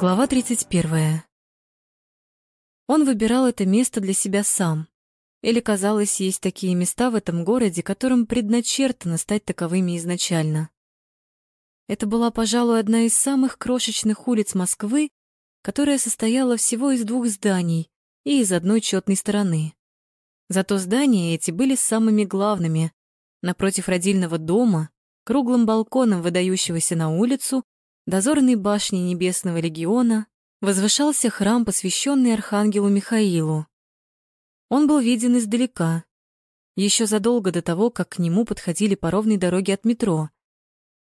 Глава 31. Он выбирал это место для себя сам. Или, казалось, есть такие места в этом городе, которым предначертано стать таковыми изначально. Это была, пожалуй, одна из самых крошечных улиц Москвы, которая состояла всего из двух зданий и из одной четной стороны. Зато здания эти были самыми главными. Напротив родильного дома, круглым балконом, выдающегося на улицу, дозорной башни Небесного легиона, возвышался храм, посвященный архангелу Михаилу. Он был виден издалека, еще задолго до того, как к нему подходили по ровной дороге от метро.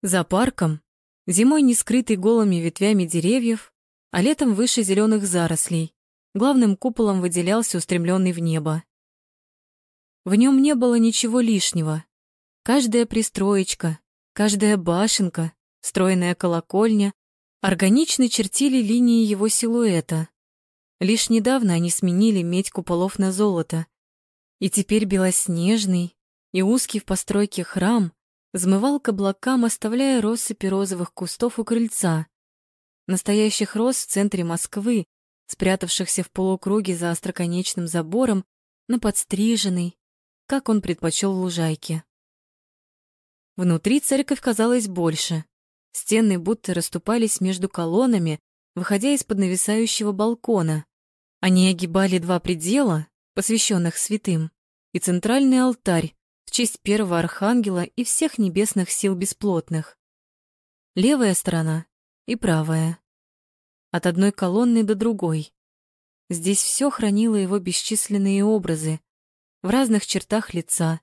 За парком, зимой не скрытый голыми ветвями деревьев, а летом выше зеленых зарослей, главным куполом выделялся устремленный в небо. В нем не было ничего лишнего. Каждая пристроечка, каждая башенка, стройная колокольня органично чертили линии его силуэта. Лишь недавно они сменили медь куполов на золото, и теперь белоснежный и узкий в постройке храм взмывал к облакам, оставляя россыпи розовых кустов у крыльца. Настоящих роз в центре Москвы, спрятавшихся в полукруге за остроконечным забором, на подстриженной, как он предпочел лужайке. Внутри церковь казалась больше. Стены будто расступались между колоннами, выходя из-под нависающего балкона. Они огибали два предела, посвященных святым, и центральный алтарь в честь первого архангела и всех небесных сил бесплотных. Левая сторона и правая. От одной колонны до другой. Здесь все хранило его бесчисленные образы в разных чертах лица,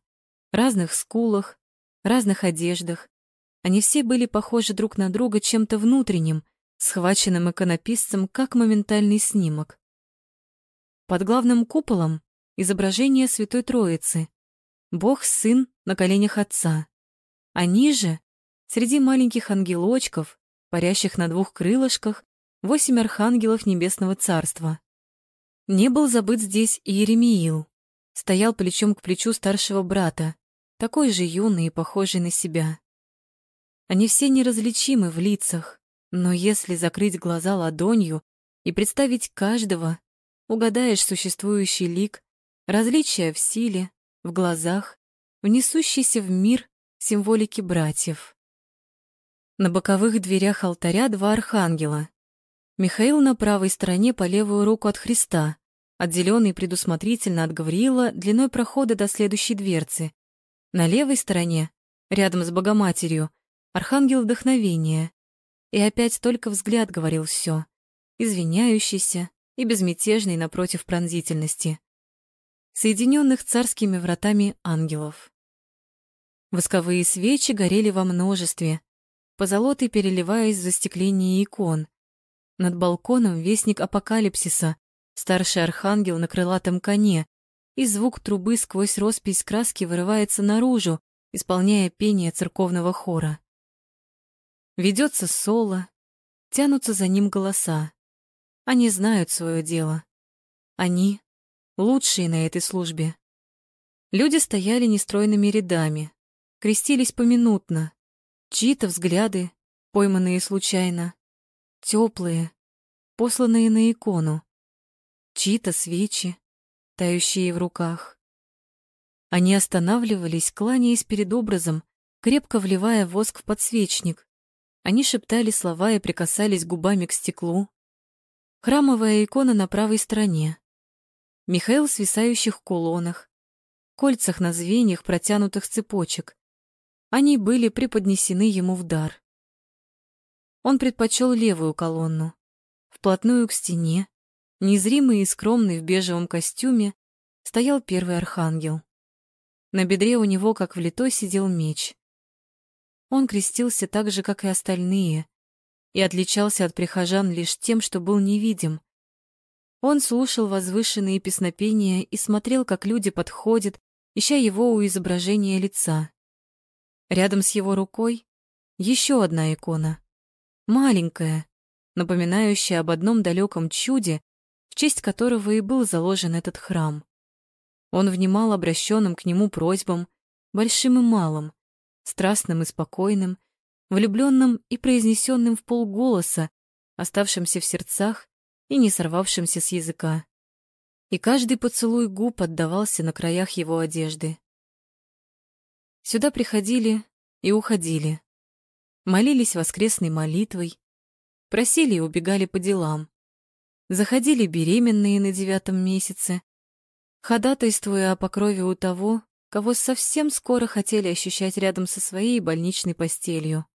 разных скулах, разных одеждах, они все были похожи друг на друга чем-то внутренним, схваченным иконописцем как моментальный снимок. Под главным куполом изображение Святой Троицы, Бог-Сын на коленях Отца, а ниже, среди маленьких ангелочков, парящих на двух крылышках, восемь архангелов Небесного Царства. Не был забыт здесь и Еремиил, стоял плечом к плечу старшего брата, такой же юный и похожий на себя. Они все неразличимы в лицах, но если закрыть глаза ладонью и представить каждого, угадаешь существующий лик, различия в силе, в глазах, в несущейся в мир символики братьев. На боковых дверях алтаря два архангела. Михаил на правой стороне по левую руку от Христа, отделенный предусмотрительно от Гавриила длиной прохода до следующей дверцы. На левой стороне, рядом с Богоматерью, архангел вдохновения. И опять только взгляд говорил все, извиняющийся и безмятежный напротив пронзительности, соединенных царскими вратами ангелов. Восковые свечи горели во множестве, позолотой переливаясь в застеклении икон. Над балконом вестник апокалипсиса, старший архангел на крылатом коне, и звук трубы сквозь роспись краски вырывается наружу, исполняя пение церковного хора. Ведется соло, тянутся за ним голоса. Они знают свое дело. Они лучшие на этой службе. Люди стояли нестройными рядами, крестились поминутно. Чьи-то взгляды, пойманные случайно, теплые, посланные на икону. Чьи-то свечи, тающие в руках. Они останавливались, кланяясь перед образом, крепко вливая воск в подсвечник, они шептали слова и прикасались губами к стеклу. Храмовая икона на правой стороне. Михаил в свисающих кулонах, кольцах на звеньях протянутых цепочек. Они были преподнесены ему в дар. Он предпочел левую колонну. Вплотную к стене, незримый и скромный в бежевом костюме, стоял первый архангел. На бедре у него, как влитой, сидел меч. Он крестился так же, как и остальные, и отличался от прихожан лишь тем, что был невидим. Он слушал возвышенные песнопения и смотрел, как люди подходят, ища его у изображения лица. Рядом с его рукой еще одна икона, маленькая, напоминающая об одном далеком чуде, в честь которого и был заложен этот храм. Он внимал обращенным к нему просьбам, большим и малым, страстным и спокойным, влюбленным и произнесенным в полголоса, оставшимся в сердцах и не сорвавшимся с языка. И каждый поцелуй губ отдавался на краях его одежды. Сюда приходили и уходили. Молились воскресной молитвой, просили и убегали по делам. Заходили беременные на девятом месяце, ходатайствуя о покрове у того, кого совсем скоро хотели ощущать рядом со своей больничной постелью.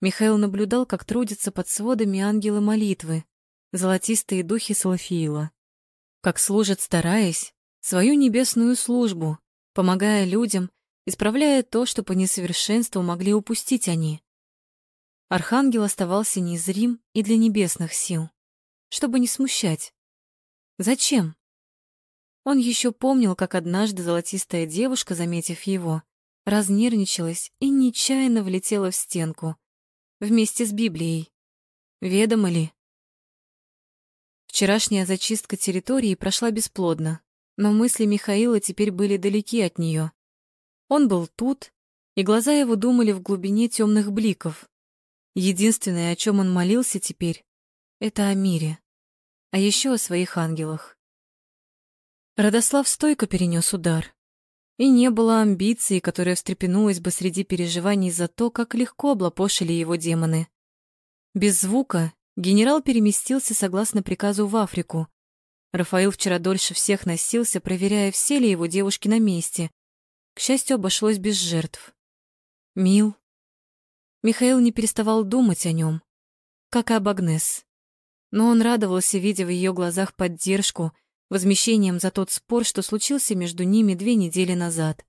Михаил наблюдал, как трудятся под сводами ангелы молитвы, золотистые духи Салафиила, как служат, стараясь, свою небесную службу, помогая людям, исправляя то, что по несовершенству могли упустить они. Архангел оставался незрим и для небесных сил, чтобы не смущать. Зачем? Он еще помнил, как однажды золотистая девушка, заметив его, разнервничалась и нечаянно влетела в стенку. Вместе с Библией. Ведомо ли? Вчерашняя зачистка территории прошла бесплодно, но мысли Михаила теперь были далеки от нее. Он был тут, и глаза его думали в глубине темных бликов. Единственное, о чем он молился теперь, это о мире, а еще о своих ангелах. Радослав стойко перенес удар. И не было амбиции, которая встрепенулась бы среди переживаний за то, как легко облапошили его демоны. Без звука генерал переместился согласно приказу в Африку. Рафаил вчера дольше всех носился, проверяя, все ли его девушки на месте. К счастью, обошлось без жертв. Мил. Михаил не переставал думать о нем, как и об Агнес. Но он радовался, видя в ее глазах поддержку — возмещением за тот спор, что случился между ними две недели назад.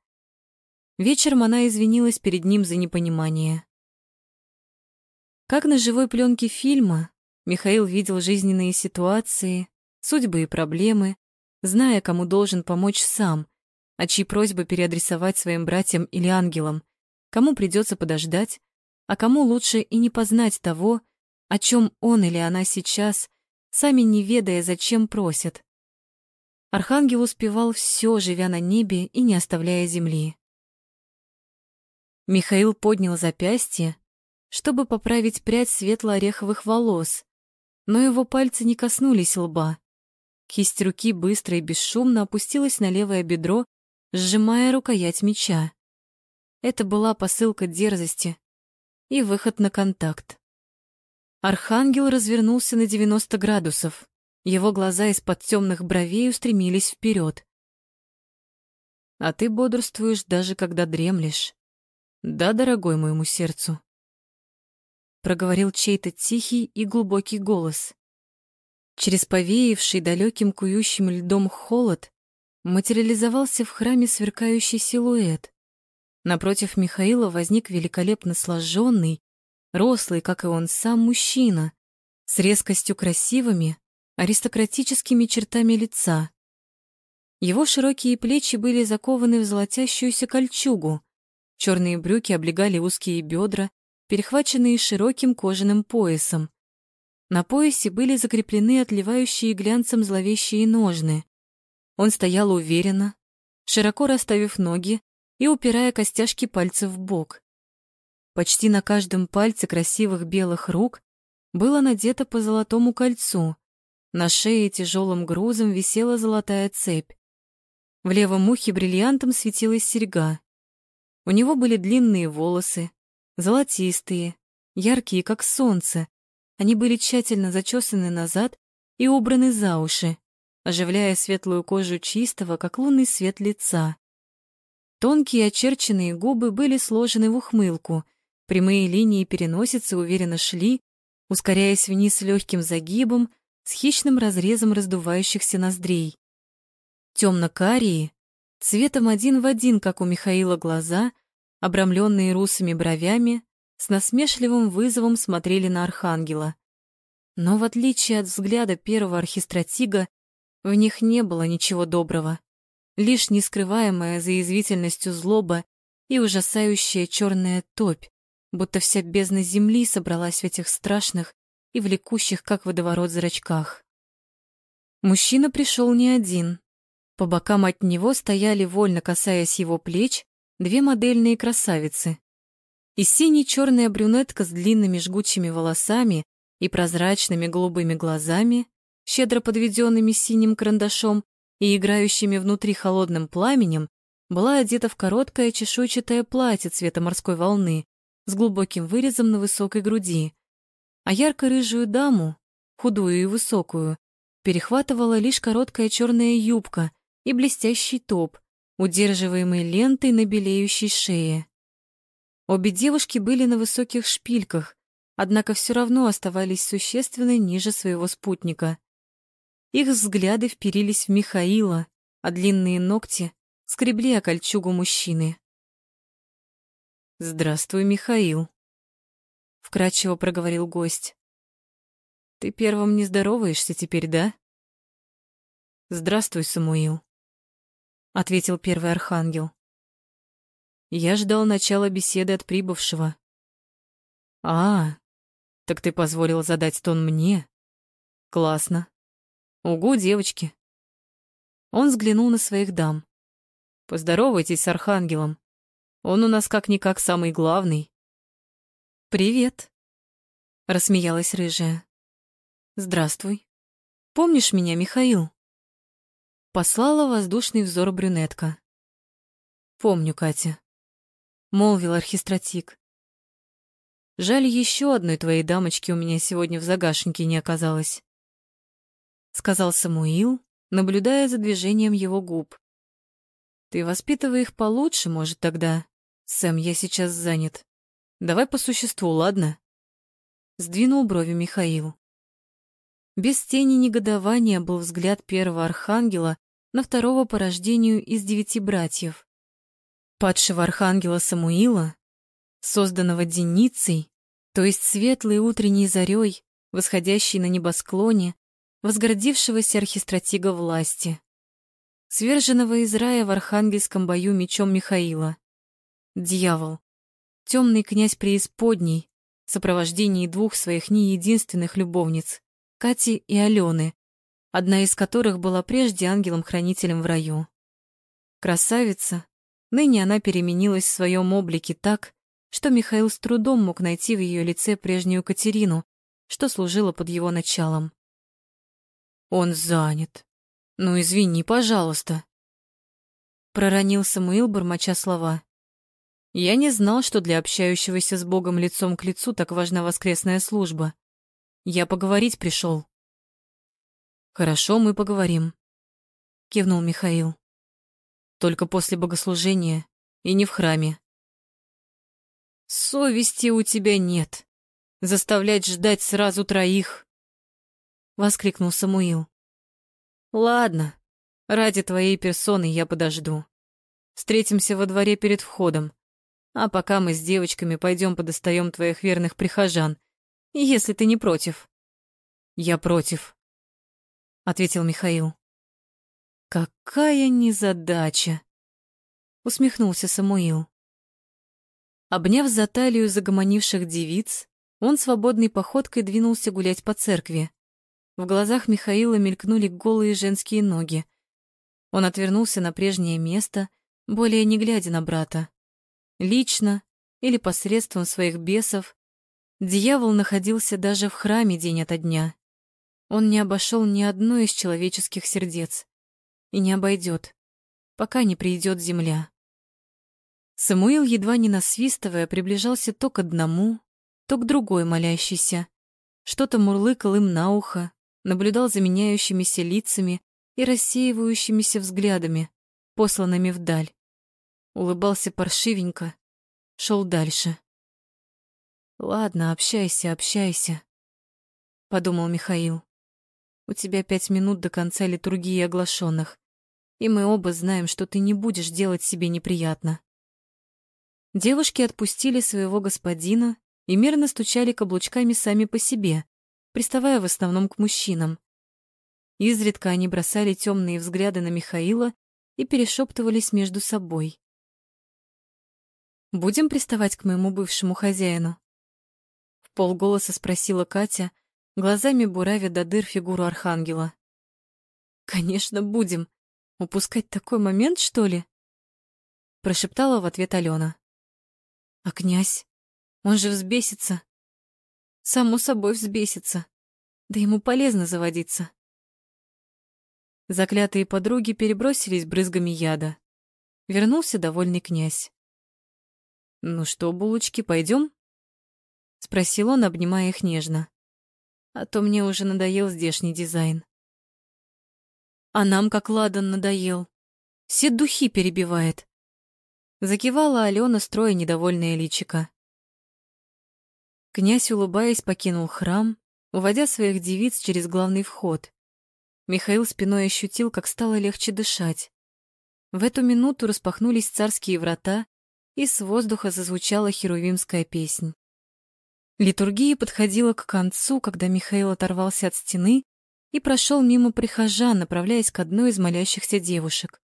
Вечером она извинилась перед ним за непонимание. Как на живой пленке фильма, Михаил видел жизненные ситуации, судьбы и проблемы, зная, кому должен помочь сам, а чьи просьбы переадресовать своим братьям или ангелам, кому придется подождать, а кому лучше и не познать того, о чем он или она сейчас, сами не ведая, зачем просят. Архангел успевал все, живя на небе и не оставляя земли. Михаил поднял запястье, чтобы поправить прядь светло-ореховых волос, но его пальцы не коснулись лба. Кисть руки быстро и бесшумно опустилась на левое бедро, сжимая рукоять меча. Это была посылка дерзости и выход на контакт. Архангел развернулся на 90 градусов. Его глаза из-под темных бровей устремились вперед. А ты бодрствуешь даже когда дремлешь. Да, дорогой моему сердцу. Проговорил чей-то тихий и глубокий голос. Через повеявший далеким кующим льдом холод материализовался в храме сверкающий силуэт. Напротив Михаила возник великолепно сложенный, рослый, как и он сам, мужчина, с резкостью красивыми, аристократическими чертами лица. Его широкие плечи были закованы в золотящуюся кольчугу, черные брюки облегали узкие бедра, перехваченные широким кожаным поясом. На поясе были закреплены отливающие глянцем зловещие ножны. Он стоял уверенно, широко расставив ноги и упирая костяшки пальцев в бок. Почти на каждом пальце красивых белых рук было надето по золотому кольцу, на шее тяжелым грузом висела золотая цепь. В левом ухе бриллиантом светилась серьга. У него были длинные волосы, золотистые, яркие, как солнце. Они были тщательно зачесаны назад и убраны за уши, оживляя светлую кожу чистого, как лунный свет лица. Тонкие очерченные губы были сложены в ухмылку, прямые линии переносицы уверенно шли, ускоряясь вниз легким загибом, с хищным разрезом раздувающихся ноздрей. Темно-карие, цветом один в один, как у Михаила глаза, обрамленные русыми бровями, с насмешливым вызовом смотрели на архангела. Но в отличие от взгляда первого архистратига, в них не было ничего доброго, лишь нескрываемая за язвительностью злоба и ужасающая черная топь, будто вся бездна земли собралась в этих страшных, и влекущих, как водоворот, зрачках. Мужчина пришел не один. По бокам от него стояли, вольно касаясь его плеч, две модельные красавицы. И сине-черная брюнетка с длинными жгучими волосами, и прозрачными голубыми глазами, щедро подведенными синим карандашом и играющими внутри холодным пламенем, была одета в короткое чешуйчатое платье цвета морской волны с глубоким вырезом на высокой груди, а ярко-рыжую даму, худую и высокую, перехватывала лишь короткая черная юбка и блестящий топ, удерживаемый лентой на белеющей шее. Обе девушки были на высоких шпильках, однако все равно оставались существенно ниже своего спутника. Их взгляды вперились в Михаила, а длинные ногти скребли о кольчугу мужчины. «Здравствуй, Михаил», — вкратчиво проговорил гость. «Ты первым не здороваешься теперь, да?» «Здравствуй, Самуил», — ответил первый архангел. Я ждал начала беседы от прибывшего. «А, так ты позволил задать тон мне? Классно. Угу, девочки». Он взглянул на своих дам. Поздоровайтесь с Архангелом. Он у нас как-никак самый главный. Привет, рассмеялась рыжая. Здравствуй. Помнишь меня, Михаил? Послала воздушный взор брюнетка. Помню, Катя, молвил архистратик. Жаль, еще одной твоей дамочки у меня сегодня в загашнике не оказалось, сказал Самуил, наблюдая за движением его губ. Ты воспитывай их получше, может, тогда. Сэм, я сейчас занят. Давай по существу, ладно? Сдвинул брови Михаил. Без тени негодования был взгляд первого архангела на второго по рождению из девяти братьев. Падшего архангела Самуила, созданного Деницей, то есть светлой утренней зарей, восходящей на небосклоне, возгордившегося архистратига власти сверженного из рая в архангельском бою мечом Михаила. Дьявол, темный князь преисподней, в сопровождении двух своих не единственных любовниц, Кати и Алены, одна из которых была прежде ангелом-хранителем в раю. Красавица, ныне она переменилась в своем облике так, что Михаил с трудом мог найти в ее лице прежнюю Катерину, что служила под его началом. «Он занят», «Ну, извини, пожалуйста», — проронил Самуил, бормоча слова. «Я не знал, что для общающегося с Богом лицом к лицу так важна воскресная служба. Я поговорить пришел». «Хорошо, мы поговорим», — кивнул Михаил. «Только после богослужения и не в храме». «Совести у тебя нет. Заставлять ждать сразу троих!» — воскликнул Самуил. Ладно, ради твоей персоны я подожду. Встретимся во дворе перед входом. А пока мы с девочками пойдем подостаем твоих верных прихожан, если ты не против. Я против, ответил Михаил. Какая незадача, усмехнулся Самуил. Обняв за талию загомонивших девиц, он свободной походкой двинулся гулять по церкви. В глазах Михаила мелькнули голые женские ноги. Он отвернулся на прежнее место, более не глядя на брата. Лично или посредством своих бесов дьявол находился даже в храме день ото дня. Он не обошел ни одно из человеческих сердец и не обойдет, пока не придет земля. Самуил, едва не насвистывая, приближался то к одному, то к другой молящейся. Что-то мурлыкал им на ухо, наблюдал за меняющимися лицами и рассеивающимися взглядами, посланными вдаль. Улыбался паршивенько, шел дальше. «Ладно, общайся, общайся», — подумал Михаил. «У тебя пять минут до конца литургии оглашенных, и мы оба знаем, что ты не будешь делать себе неприятно». Девушки отпустили своего господина и мирно стучали каблучками сами по себе, приставая в основном к мужчинам. Изредка они бросали темные взгляды на Михаила и перешептывались между собой. «Будем приставать к моему бывшему хозяину?» В полголоса спросила Катя, глазами буравя до дыр фигуру архангела. «Конечно, будем. Упускать такой момент, что ли?» Прошептала в ответ Алена. «А князь? Он же взбесится. Само собой взбесится. Да ему полезно заводиться. Заклятые подруги перебросились брызгами яда. Вернулся довольный князь. «Ну что, булочки, пойдем? Спросил он, обнимая их нежно. А то мне уже надоел здешний дизайн. А нам как ладан надоел. Все духи перебивает. Закивала Алена, строя недовольное личико. Князь, улыбаясь, покинул храм, уводя своих девиц через главный вход. Михаил спиной ощутил, как стало легче дышать. В эту минуту распахнулись царские врата, и с воздуха зазвучала херувимская песнь. Литургия подходила к концу, когда Михаил оторвался от стены и прошел мимо прихожан, направляясь к одной из молящихся девушек.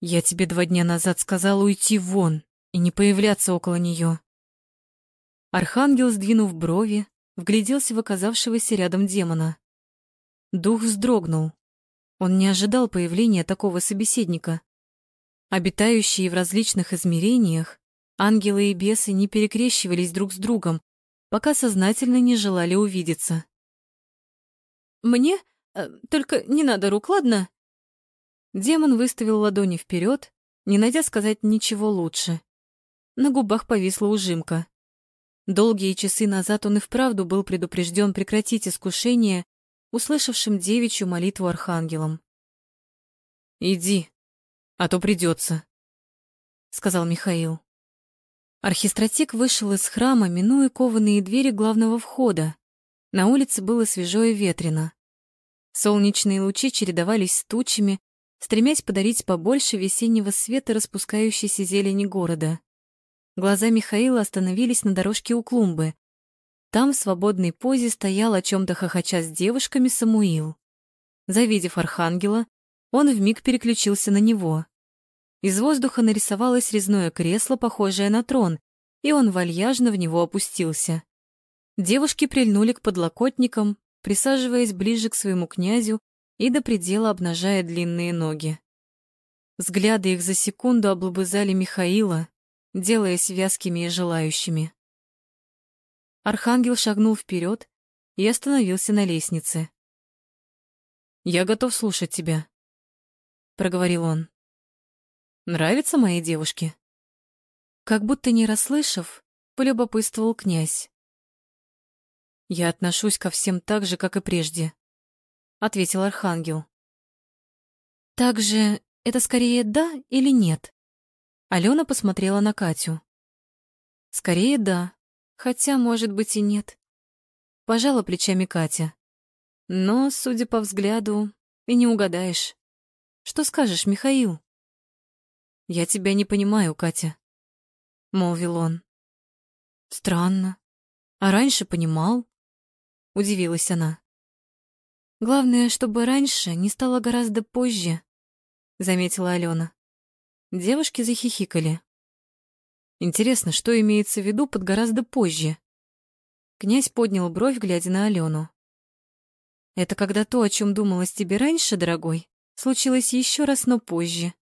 «Я тебе два дня назад сказал уйти вон и не появляться около нее. Архангел, сдвинув брови, вгляделся в оказавшегося рядом демона. Дух вздрогнул. Он не ожидал появления такого собеседника. Обитающие в различных измерениях, ангелы и бесы не перекрещивались друг с другом, пока сознательно не желали увидеться. «Мне? Э, только не надо рук, ладно?» Демон выставил ладони вперед, не найдя сказать ничего лучше. На губах повисла ужимка. Долгие часы назад он и вправду был предупрежден прекратить искушение, услышавшим девичью молитву архангелом. «Иди, а то придется», — сказал Михаил. Архистратик вышел из храма, минуя кованые двери главного входа. На улице было свежо и ветрено. Солнечные лучи чередовались с тучами, стремясь подарить побольше весеннего света распускающейся зелени города. Глаза Михаила остановились на дорожке у клумбы. Там в свободной позе стоял о чем-то хохоча с девушками Самуил. Завидев архангела, он вмиг переключился на него. Из воздуха нарисовалось резное кресло, похожее на трон, и он вальяжно в него опустился. Девушки прильнули к подлокотникам, присаживаясь ближе к своему князю и до предела обнажая длинные ноги. Взгляды их за секунду облобызали Михаила, делаясь вязкими и желающими. Архангел шагнул вперед и остановился на лестнице. «Я готов слушать тебя», — проговорил он. «Нравятся мои девушки?» Как будто не расслышав, полюбопытствовал князь. «Я отношусь ко всем так же, как и прежде», — ответил Архангел. «Так же это скорее да или нет?» Алена посмотрела на Катю. Скорее да, хотя, может быть, и нет. Пожала плечами Катя. Но, судя по взгляду, и не угадаешь. Что скажешь, Михаил? Я тебя не понимаю, Катя, молвил он. Странно. А раньше понимал? Удивилась она. Главное, чтобы раньше не стало гораздо позже, заметила Алена. Девушки захихикали. Интересно, что имеется в виду под гораздо позже? Князь поднял бровь, глядя на Алену. Это когда то, о чем думалось тебе раньше, дорогой, случилось еще раз, но позже.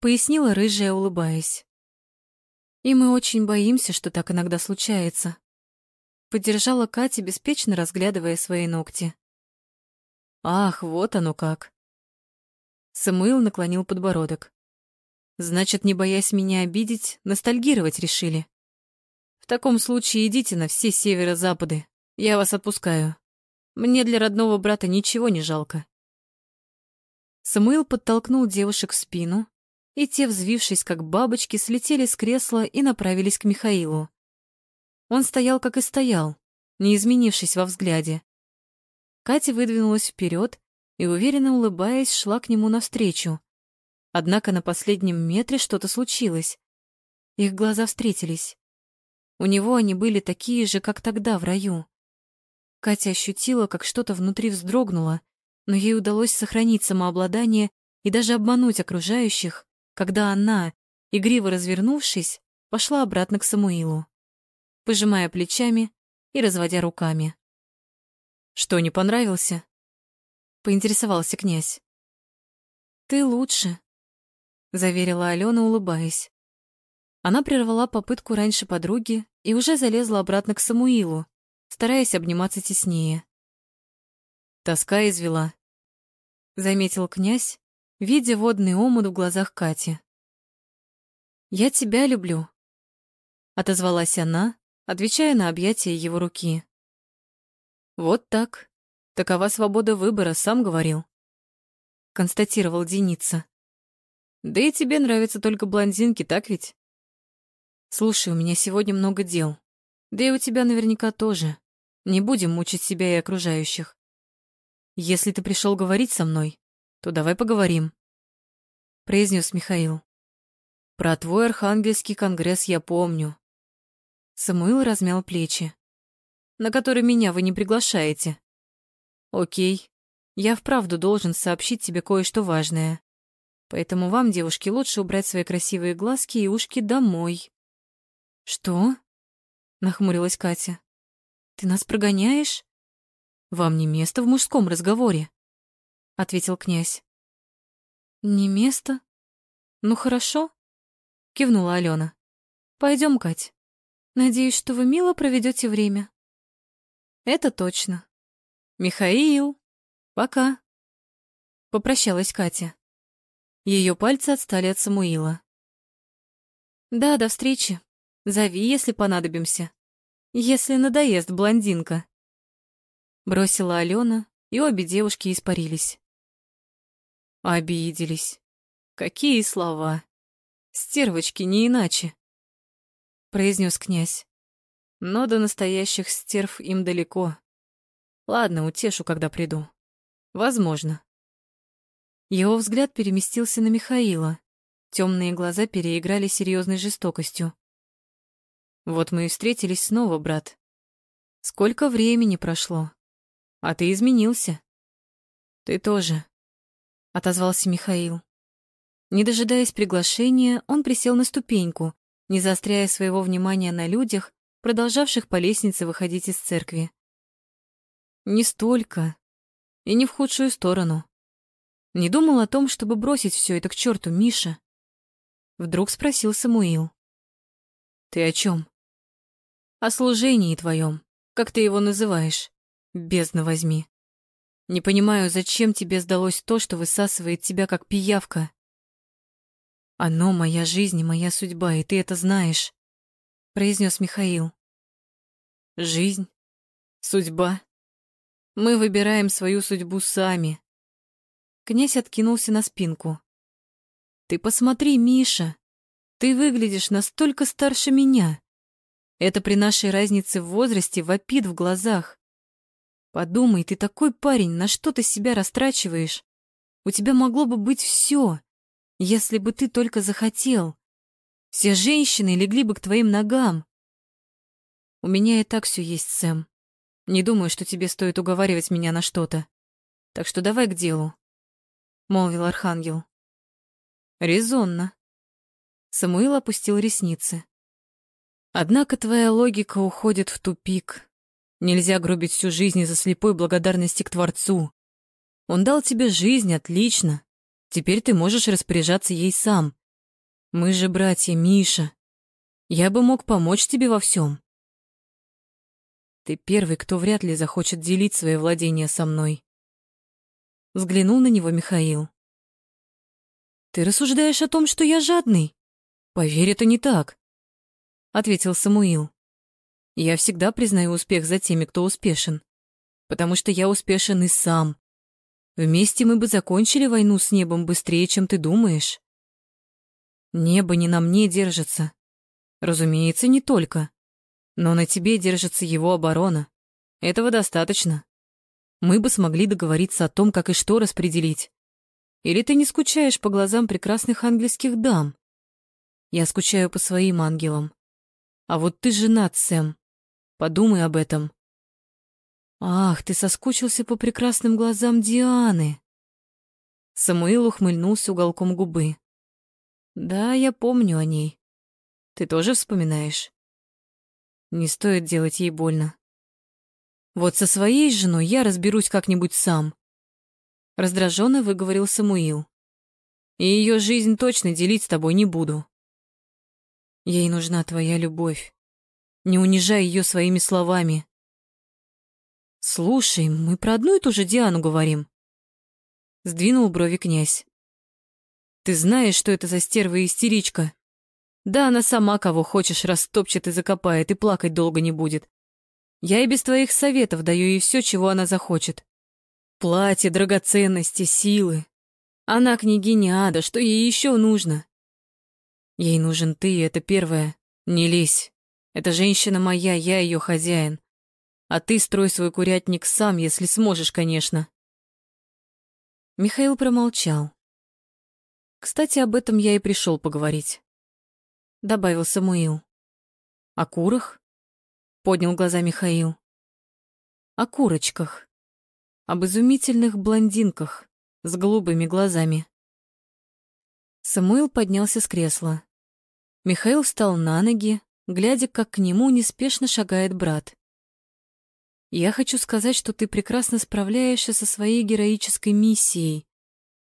Пояснила рыжая, улыбаясь. И мы очень боимся, что так иногда случается. Поддержала Катя, беспечно разглядывая свои ногти. Ах, вот оно как. Самуил наклонил подбородок. Значит, не боясь меня обидеть, ностальгировать решили. В таком случае идите на все северо-запады. Я вас отпускаю. Мне для родного брата ничего не жалко. Самуил подтолкнул девушек в спину, и те, взвившись как бабочки, слетели с кресла и направились к Михаилу. Он стоял, как и стоял, не изменившись во взгляде. Катя выдвинулась вперед и, уверенно улыбаясь, шла к нему навстречу. Однако на последнем метре что-то случилось. Их глаза встретились. У него они были такие же, как тогда в раю. Катя ощутила, как что-то внутри вздрогнуло, но ей удалось сохранить самообладание и даже обмануть окружающих, когда она, игриво развернувшись, пошла обратно к Самуилу, пожимая плечами и разводя руками. «Что, не понравился?» — поинтересовался князь. «Ты лучше», заверила Алена, улыбаясь. Она прервала попытку раньше подруги и уже залезла обратно к Самуилу, стараясь обниматься теснее. Тоска извела. Заметил князь, видя водный омут в глазах Кати. «Я тебя люблю», — отозвалась она, отвечая на объятие его руки. «Вот так. Такова свобода выбора, сам говорил», — констатировал Деница. «Да и тебе нравятся только блондинки, так ведь?» «Слушай, у меня сегодня много дел. Да и у тебя наверняка тоже. Не будем мучить себя и окружающих. Если ты пришел говорить со мной, то давай поговорим», — произнес Михаил. «Про твой архангельский конгресс я помню». Самуил размял плечи на который меня вы не приглашаете. Окей, я вправду должен сообщить тебе кое-что важное. Поэтому вам, девушки, лучше убрать свои красивые глазки и ушки домой. Что? Нахмурилась Катя. Ты нас прогоняешь? Вам не место в мужском разговоре, ответил князь. Не место? Ну хорошо, кивнула Алена. Пойдем, Кать. Надеюсь, что вы мило проведете время. Это точно. Михаил, пока. Попрощалась Катя. Ее пальцы отстали от Самуила. Да, до встречи. Зови, если понадобимся. Если надоест блондинка. Бросила Алена, и обе девушки испарились. Обиделись. Какие слова. Стервочки не иначе. Произнес князь но до настоящих стерв им далеко. Ладно, утешу, когда приду. Возможно. Его взгляд переместился на Михаила. Темные глаза переиграли серьезной жестокостью. Вот мы и встретились снова, брат. Сколько времени прошло. А ты изменился. Ты тоже, отозвался Михаил. Не дожидаясь приглашения, он присел на ступеньку, не заостряя своего внимания на людях, продолжавших по лестнице выходить из церкви. Не столько. И не в худшую сторону. Не думал о том, чтобы бросить все это к черту, Миша. Вдруг спросил Самуил. Ты о чем? О служении твоем, как ты его называешь. Бездна возьми. Не понимаю, зачем тебе сдалось то, что высасывает тебя, как пиявка. Оно моя жизнь и моя судьба, и ты это знаешь произнес Михаил. Жизнь, судьба. Мы выбираем свою судьбу сами. Князь откинулся на спинку. Ты посмотри, Миша, ты выглядишь настолько старше меня. Это при нашей разнице в возрасте вопит в глазах. Подумай, ты такой парень, на что ты себя растрачиваешь? У тебя могло бы быть все, если бы ты только захотел. Все женщины легли бы к твоим ногам. У меня и так все есть, Сэм. Не думаю, что тебе стоит уговаривать меня на что-то. Так что давай к делу, — молвил Архангел. Резонно. Самуил опустил ресницы. Однако твоя логика уходит в тупик. Нельзя грубить всю жизнь из-за слепой благодарности к Творцу. Он дал тебе жизнь, отлично. Теперь ты можешь распоряжаться ей сам. Мы же братья, Миша. Я бы мог помочь тебе во всем. Ты первый, кто вряд ли захочет делить свои владения со мной. Взглянул на него Михаил. Ты рассуждаешь о том, что я жадный? Поверь, это не так, ответил Самуил. Я всегда признаю успех за теми, кто успешен, потому что я успешен и сам. Вместе мы бы закончили войну с небом быстрее, чем ты думаешь. Небо не на мне держится. Разумеется, не только. Но на тебе держится его оборона. Этого достаточно. Мы бы смогли договориться о том, как и что распределить. Или ты не скучаешь по глазам прекрасных ангельских дам? Я скучаю по своим ангелам. А вот ты женат, Сэм. Подумай об этом. Ах, ты соскучился по прекрасным глазам Дианы. Самуил ухмыльнулся уголком губы. Да, я помню о ней. Ты тоже вспоминаешь? Не стоит делать ей больно. Вот со своей женой я разберусь как-нибудь сам. Раздраженно выговорил Самуил. И ее жизнь точно делить с тобой не буду. Ей нужна твоя любовь. Не унижай ее своими словами. Слушай, мы про одну и ту же Диану говорим. Сдвинул брови князь. Ты знаешь, что это за стерва и истеричка? Да она сама кого хочешь растопчет и закопает, и плакать долго не будет. Я и без твоих советов даю ей все, чего она захочет. Платье, драгоценности, силы. Она княгиня Ада, что ей еще нужно? Ей нужен ты, это первое. Не лезь. Эта женщина моя, я ее хозяин. А ты строй свой курятник сам, если сможешь, конечно. Михаил промолчал. Кстати, об этом я и пришел поговорить. Добавил Самуил. О курах? Поднял глаза Михаил. О курочках. Об изумительных блондинках с голубыми глазами. Самуил поднялся с кресла. Михаил встал на ноги, глядя, как к нему неспешно шагает брат. «Я хочу сказать, что ты прекрасно справляешься со своей героической миссией.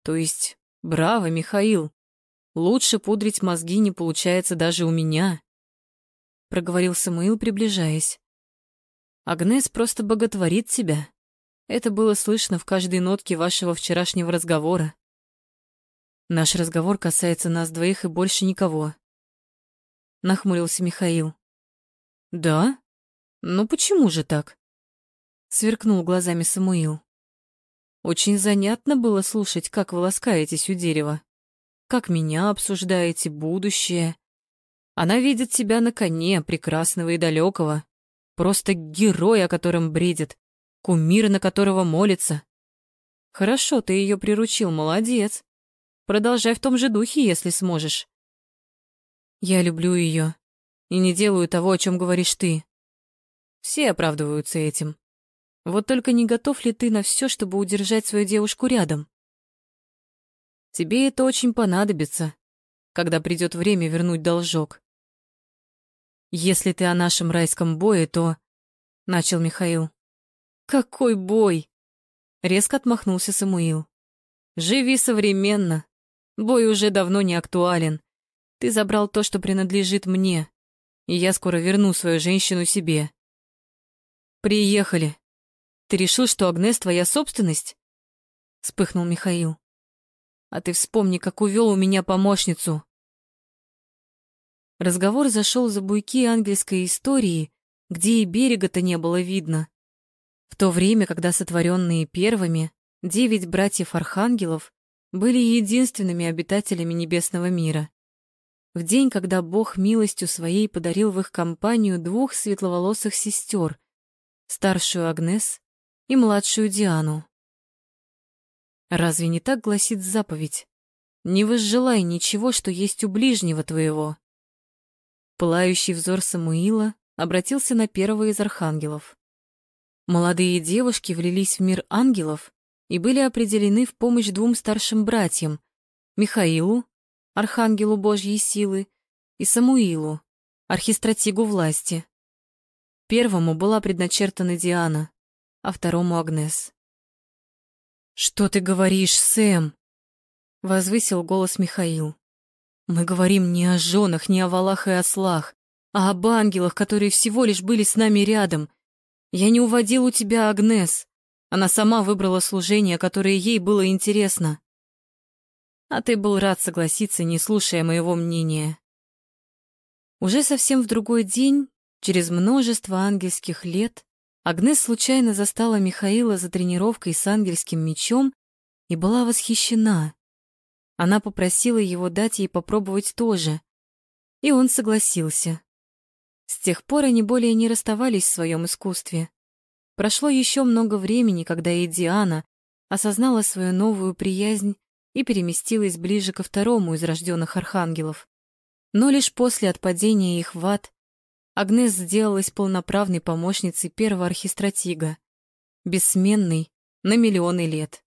То есть, браво, Михаил. Лучше пудрить мозги не получается даже у меня», — проговорил Самуил, приближаясь. «Агнес просто боготворит тебя. Это было слышно в каждой нотке вашего вчерашнего разговора. Наш разговор касается нас двоих и больше никого. Нахмурился Михаил. Да? Ну почему же так? Сверкнул глазами Самуил. Очень занятно было слушать, как вы ласкаетесь у дерева. Как меня обсуждаете, будущее. Она видит себя на коне, прекрасного и далекого. Просто герой, о котором бредит. Кумир, на которого молится. Хорошо, ты ее приручил, молодец. Продолжай в том же духе, если сможешь. Я люблю ее и не делаю того, о чем говоришь ты. Все оправдываются этим. Вот только не готов ли ты на все, чтобы удержать свою девушку рядом? Тебе это очень понадобится, когда придет время вернуть должок. Если ты о нашем райском бое, то... Начал Михаил. Какой бой? Резко отмахнулся Самуил. Живи современно, Бой уже давно не актуален. Ты забрал то, что принадлежит мне, и я скоро верну свою женщину себе. Приехали. Ты решил, что Агнес твоя собственность? Вспыхнул Михаил. А ты вспомни, как увел у меня помощницу. Разговор зашел за буйки ангельской истории, где и берега-то не было видно. В то время, когда сотворенные первыми, девять братьев-архангелов были единственными обитателями небесного мира. В день, когда Бог милостью своей подарил в их компанию двух светловолосых сестер, старшую Агнес и младшую Диану. Разве не так гласит заповедь? Не возжелай ничего, что есть у ближнего твоего. Пылающий взор Самуила обратился на первого из архангелов. Молодые девушки влились в мир ангелов и были определены в помощь двум старшим братьям — Михаилу, архангелу Божьей силы, и Самуилу, архистратигу власти. Первому была предначертана Диана, а второму — Агнес. «Что ты говоришь, Сэм?» — возвысил голос Михаил. «Мы говорим не о женах, не о валах и ослах, а об ангелах, которые всего лишь были с нами рядом. Я не уводил у тебя Агнес. Она сама выбрала служение, которое ей было интересно. А ты был рад согласиться, не слушая моего мнения. Уже совсем в другой день, через множество ангельских лет, Агнес случайно застала Михаила за тренировкой с ангельским мечом и была восхищена. Она попросила его дать ей попробовать тоже, и он согласился. С тех пор они более не расставались в своем искусстве. Прошло еще много времени, когда и Диана осознала свою новую приязнь и переместилась ближе ко второму из рожденных архангелов. Но лишь после отпадения их в ад Агнес сделалась полноправной помощницей первого архистратига, бессменной на миллионы лет.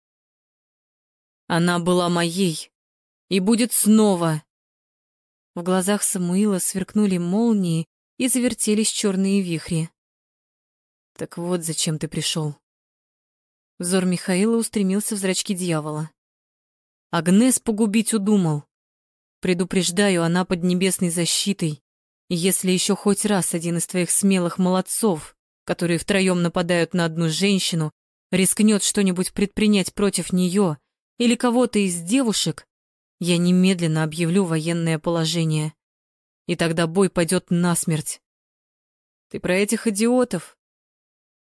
Она была моей и будет снова. В глазах Самуила сверкнули молнии и завертелись черные вихри. Так вот, зачем ты пришел. Взор Михаила устремился в зрачки дьявола. Агнес погубить удумал. Предупреждаю, она под небесной защитой, если еще хоть раз один из твоих смелых молодцов, которые втроем нападают на одну женщину, рискнет что-нибудь предпринять против нее или кого-то из девушек, я немедленно объявлю военное положение. И тогда бой пойдет насмерть. Ты про этих идиотов?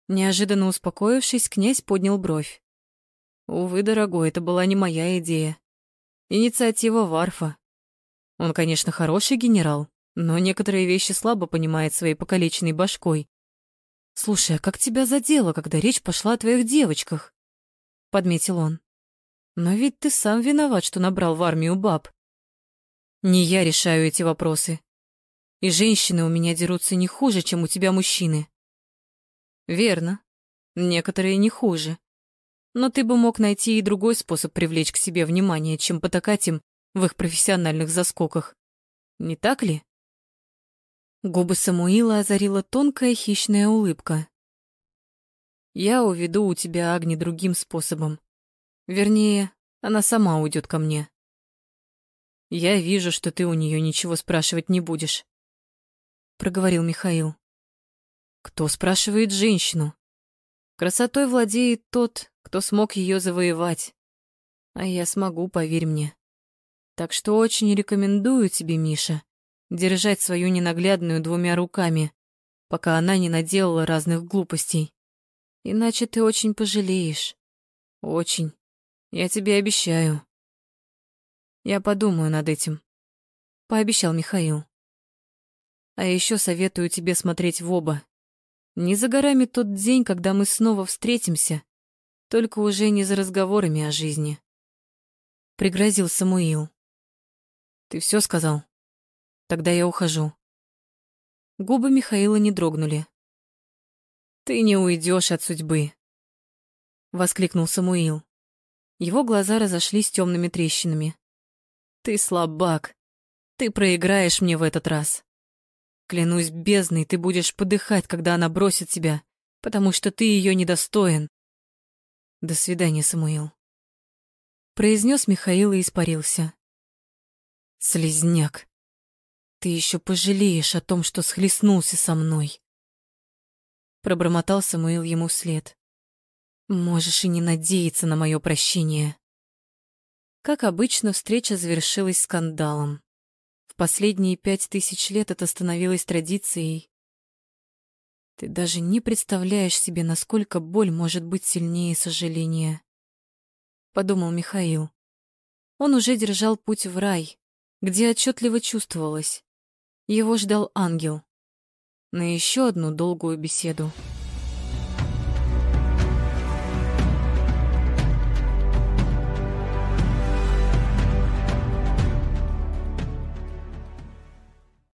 Неожиданно успокоившись, князь поднял бровь. Увы, дорогой, это была не моя идея. Инициатива Варфа. Он, конечно, хороший генерал, но некоторые вещи слабо понимает своей покалеченной башкой. «Слушай, а как тебя задело, когда речь пошла о твоих девочках?» — подметил он. «Но ведь ты сам виноват, что набрал в армию баб. Не я решаю эти вопросы. И женщины у меня дерутся не хуже, чем у тебя мужчины». «Верно. Некоторые не хуже. Но ты бы мог найти и другой способ привлечь к себе внимание, чем потакать им в их профессиональных заскоках. Не так ли?» Губы Самуила озарила тонкая хищная улыбка. «Я уведу у тебя Агни другим способом. Вернее, она сама уйдет ко мне. Я вижу, что ты у нее ничего спрашивать не будешь», — проговорил Михаил. «Кто спрашивает женщину? Красотой владеет тот, кто смог ее завоевать. А я смогу, поверь мне. Так что очень рекомендую тебе, Миша, держать свою ненаглядную двумя руками, пока она не наделала разных глупостей. Иначе ты очень пожалеешь. Очень. Я тебе обещаю. Я подумаю над этим, пообещал Михаил. А еще советую тебе смотреть в оба. Не за горами тот день, когда мы снова встретимся, только уже не за разговорами о жизни. Пригрозил Самуил. Ты все сказал? Тогда я ухожу. Губы Михаила не дрогнули. Ты не уйдешь от судьбы, воскликнул Самуил. Его глаза разошлись темными трещинами. Ты слабак. Ты проиграешь мне в этот раз. Клянусь бездной, ты будешь подыхать, когда она бросит тебя, потому что ты ее недостоин. До свидания, Самуил. Произнес Михаил и испарился. Слизняк. Ты еще пожалеешь о том, что схлестнулся со мной. Пробормотал Самуил ему вслед. Можешь и не надеяться на мое прощение. Как обычно, встреча завершилась скандалом. В последние пять тысяч лет это становилось традицией. Ты даже не представляешь себе, насколько боль может быть сильнее сожаления. Подумал Михаил. Он уже держал путь в рай, где отчетливо чувствовалось. Его ждал ангел на еще одну долгую беседу.